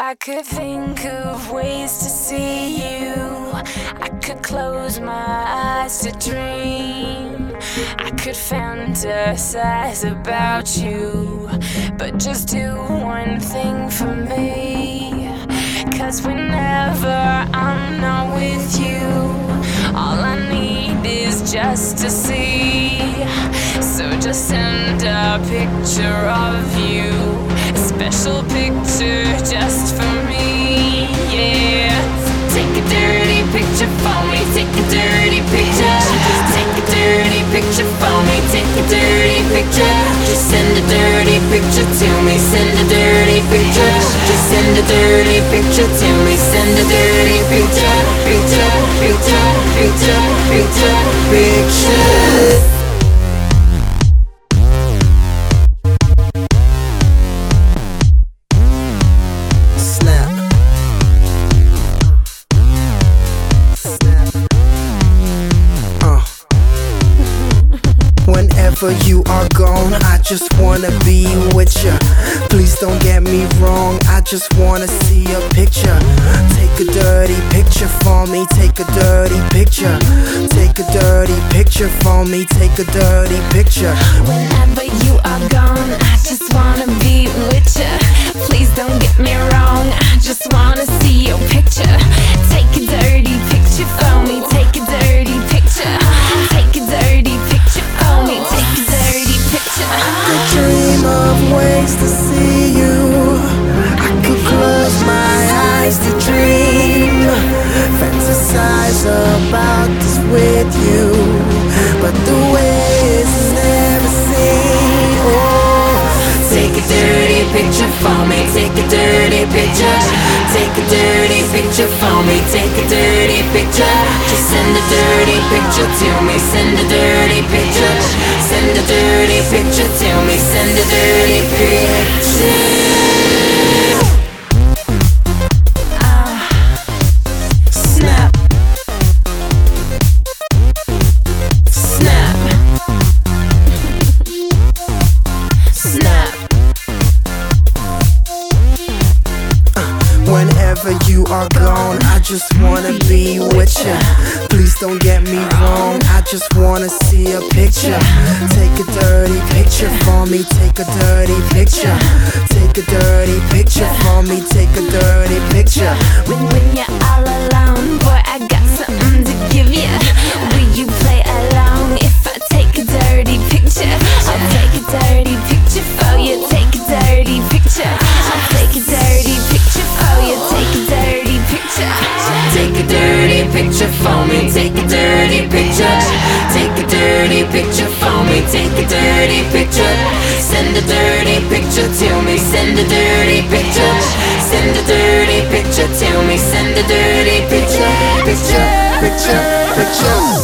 I could think of ways to see you. I could close my eyes to dream. I could fantasize about you. But just do one thing for me. Cause whenever I'm not with you, all I need is just to see. So just send a picture of you. Picture to me. Send a dirty picture. Just send a dirty picture to me. Send a dirty picture. Whenever you are gone, I just wanna be with ya. Please don't get me wrong, I just wanna see a picture. Take a dirty picture for me, take a dirty picture. Take a dirty picture for me, take a dirty picture. Whenever you are gone, I just wanna be with ya. Please don't get me wrong, I just wanna see your picture. Take a dirty picture for me, with you. But the way is never seen. Oh, Take a dirty picture for me, take a dirty picture. Take a dirty picture for me, take a dirty picture. Just send a dirty picture to me, send a dirty picture. Send a dirty picture to me, send a dirty picture. You are gone, I just wanna be with ya. Please don't get me wrong, I just wanna see a picture. Take a dirty picture for me, take a dirty picture. Take a dirty picture for me, take a dirty picture. When, when you're a dirty picture. Send a dirty picture to me. Send a dirty picture. Send a dirty picture to me. Send a dirty picture. Picture. Picture, picture.